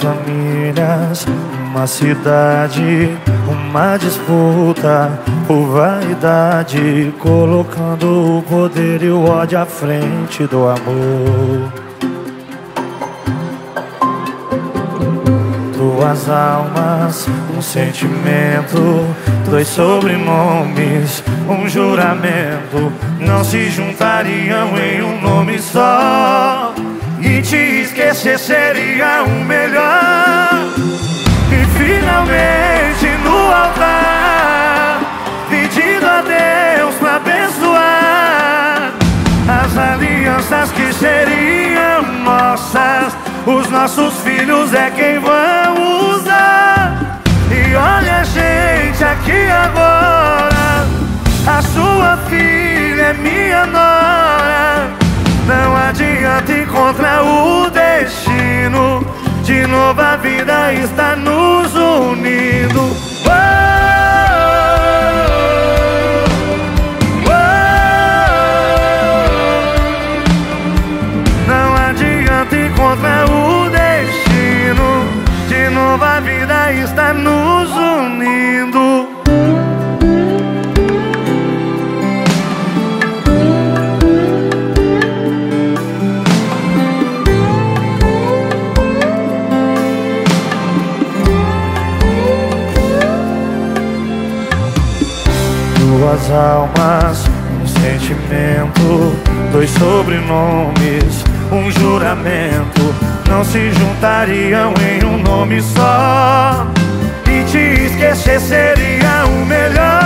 Famílias, uma cidade, uma disputa por vaidade, colocando o poder e o ódio à frente do amor. Duas almas, um sentimento, dois sobrenomes, um juramento, não se juntariam em um nome só. Esquecer seria o melhor. E finalmente no altar, pedindo a Deus pra abençoar as alianças que seriam nossas. Os nossos filhos é quem vão usar. E olha a gente aqui agora. A sua filha é minha nora. Não adianta encontrar o. De novo a vida está nos unindo. Oh, oh, oh. Não adianta encontrar o destino. De novo a vida está nos Duas almas, um sentimento, dois sobrenomes, um juramento, não se juntariam em um nome só. E te esquecer seria o melhor.